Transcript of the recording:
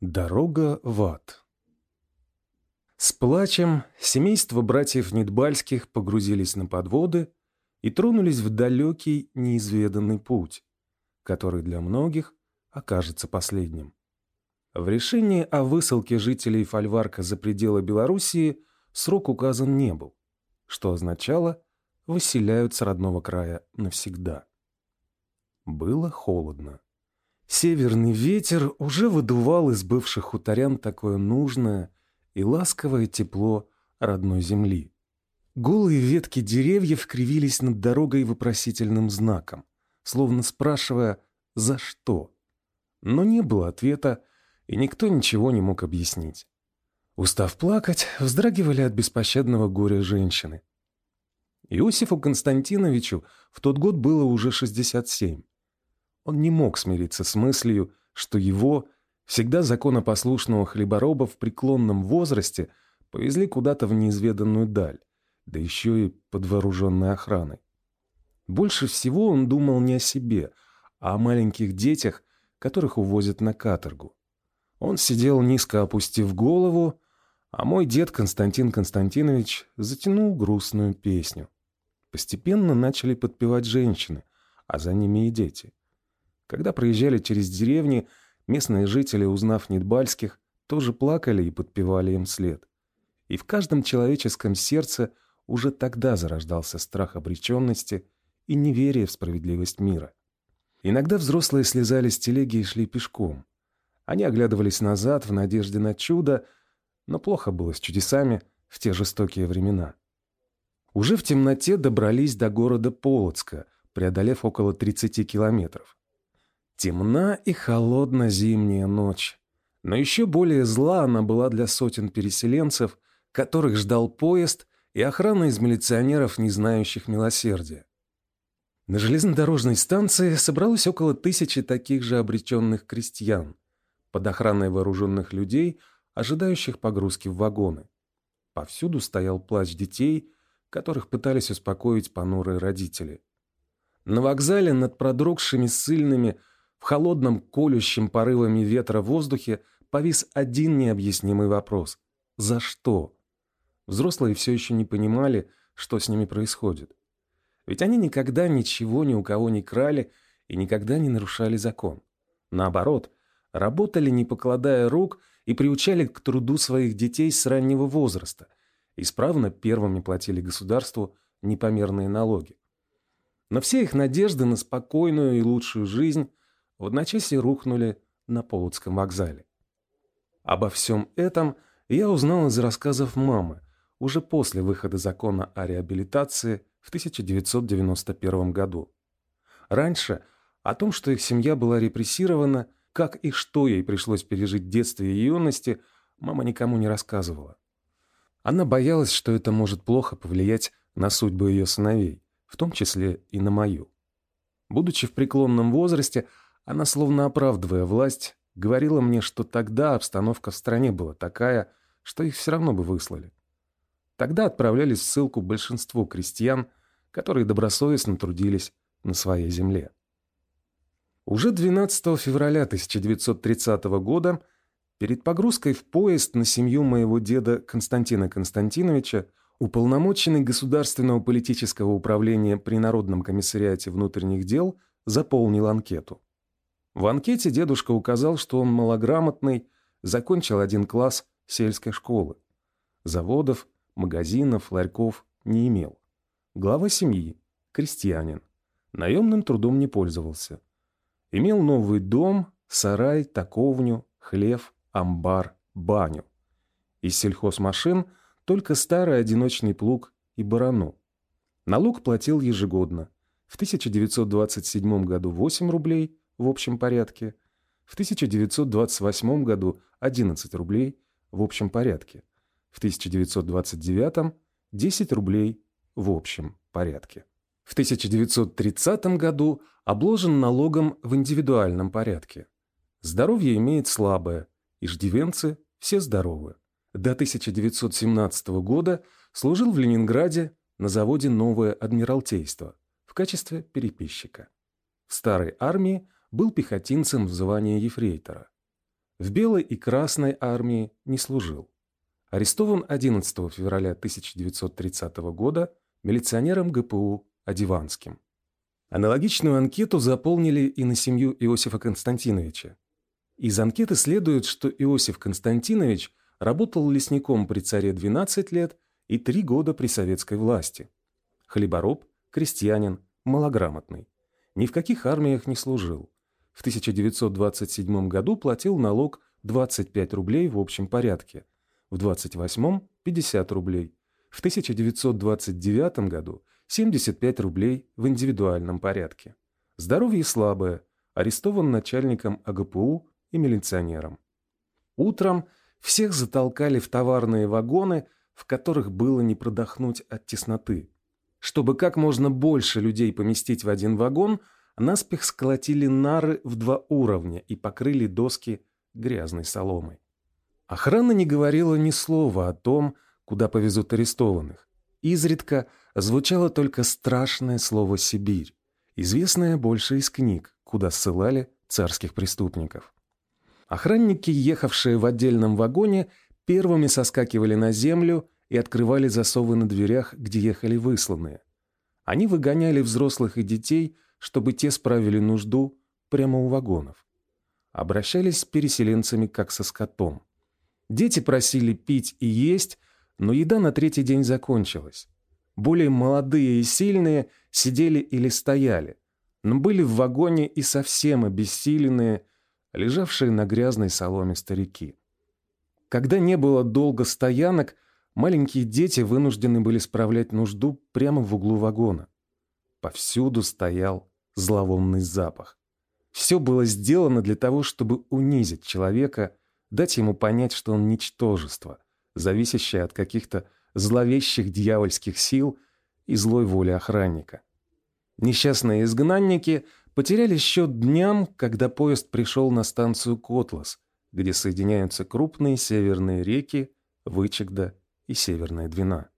Дорога в ад С плачем семейство братьев Недбальских погрузились на подводы и тронулись в далекий неизведанный путь, который для многих окажется последним. В решении о высылке жителей Фольварка за пределы Белоруссии срок указан не был, что означало «выселяют с родного края навсегда». Было холодно. Северный ветер уже выдувал из бывших хуторян такое нужное и ласковое тепло родной земли. Голые ветки деревьев кривились над дорогой вопросительным знаком, словно спрашивая «за что?». Но не было ответа, и никто ничего не мог объяснить. Устав плакать, вздрагивали от беспощадного горя женщины. Иосифу Константиновичу в тот год было уже 67. Он не мог смириться с мыслью, что его, всегда законопослушного хлебороба в преклонном возрасте, повезли куда-то в неизведанную даль, да еще и под вооруженной охраной. Больше всего он думал не о себе, а о маленьких детях, которых увозят на каторгу. Он сидел низко опустив голову, а мой дед Константин Константинович затянул грустную песню. Постепенно начали подпевать женщины, а за ними и дети. Когда проезжали через деревни, местные жители, узнав Недбальских, тоже плакали и подпевали им след. И в каждом человеческом сердце уже тогда зарождался страх обреченности и неверие в справедливость мира. Иногда взрослые слезали с телеги и шли пешком. Они оглядывались назад в надежде на чудо, но плохо было с чудесами в те жестокие времена. Уже в темноте добрались до города Полоцка, преодолев около 30 километров. Темна и холодна зимняя ночь. Но еще более зла она была для сотен переселенцев, которых ждал поезд и охрана из милиционеров, не знающих милосердия. На железнодорожной станции собралось около тысячи таких же обреченных крестьян, под охраной вооруженных людей, ожидающих погрузки в вагоны. Повсюду стоял плач детей, которых пытались успокоить понурые родители. На вокзале над продрогшими ссыльными в холодном, колющем порывами ветра воздухе повис один необъяснимый вопрос. За что? Взрослые все еще не понимали, что с ними происходит. Ведь они никогда ничего ни у кого не крали и никогда не нарушали закон. Наоборот, работали, не покладая рук, и приучали к труду своих детей с раннего возраста, исправно первыми платили государству непомерные налоги. Но все их надежды на спокойную и лучшую жизнь в одночасье рухнули на Полоцком вокзале. Обо всем этом я узнал из рассказов мамы уже после выхода закона о реабилитации в 1991 году. Раньше о том, что их семья была репрессирована, как и что ей пришлось пережить в детстве и юности, мама никому не рассказывала. Она боялась, что это может плохо повлиять на судьбу ее сыновей, в том числе и на мою. Будучи в преклонном возрасте, она, словно оправдывая власть, говорила мне, что тогда обстановка в стране была такая, что их все равно бы выслали. Тогда отправлялись в ссылку большинство крестьян, которые добросовестно трудились на своей земле. Уже 12 февраля 1930 года перед погрузкой в поезд на семью моего деда Константина Константиновича уполномоченный Государственного политического управления при Народном комиссариате внутренних дел заполнил анкету. В анкете дедушка указал, что он малограмотный, закончил один класс сельской школы. Заводов, магазинов, ларьков не имел. Глава семьи, крестьянин. Наемным трудом не пользовался. Имел новый дом, сарай, таковню, хлев, амбар, баню. Из сельхозмашин только старый одиночный плуг и барану. Налог платил ежегодно. В 1927 году 8 рублей, в общем порядке, в 1928 году 11 рублей в общем порядке, в 1929 10 рублей в общем порядке. В 1930 году обложен налогом в индивидуальном порядке. Здоровье имеет слабое, иждивенцы все здоровы. До 1917 года служил в Ленинграде на заводе «Новое Адмиралтейство» в качестве переписчика. В старой армии был пехотинцем в звании ефрейтора. В Белой и Красной армии не служил. Арестован 11 февраля 1930 года милиционером ГПУ Одиванским. Аналогичную анкету заполнили и на семью Иосифа Константиновича. Из анкеты следует, что Иосиф Константинович работал лесником при царе 12 лет и 3 года при советской власти. Хлебороб, крестьянин, малограмотный. Ни в каких армиях не служил. В 1927 году платил налог 25 рублей в общем порядке, в 28 – 50 рублей, в 1929 году 75 рублей в индивидуальном порядке. Здоровье слабое, арестован начальником АГПУ и милиционером. Утром всех затолкали в товарные вагоны, в которых было не продохнуть от тесноты. Чтобы как можно больше людей поместить в один вагон, наспех сколотили нары в два уровня и покрыли доски грязной соломой. Охрана не говорила ни слова о том, куда повезут арестованных. Изредка звучало только страшное слово «Сибирь», известное больше из книг, куда ссылали царских преступников. Охранники, ехавшие в отдельном вагоне, первыми соскакивали на землю и открывали засовы на дверях, где ехали высланные. Они выгоняли взрослых и детей, чтобы те справили нужду прямо у вагонов. Обращались с переселенцами как со скотом. Дети просили пить и есть, но еда на третий день закончилась. Более молодые и сильные сидели или стояли, но были в вагоне и совсем обессиленные, лежавшие на грязной соломе старики. Когда не было долго стоянок, маленькие дети вынуждены были справлять нужду прямо в углу вагона. Повсюду стоял зловонный запах. Все было сделано для того, чтобы унизить человека дать ему понять, что он ничтожество, зависящее от каких-то зловещих дьявольских сил и злой воли охранника. Несчастные изгнанники потеряли счет дням, когда поезд пришел на станцию Котлас, где соединяются крупные северные реки Вычегда и Северная Двина.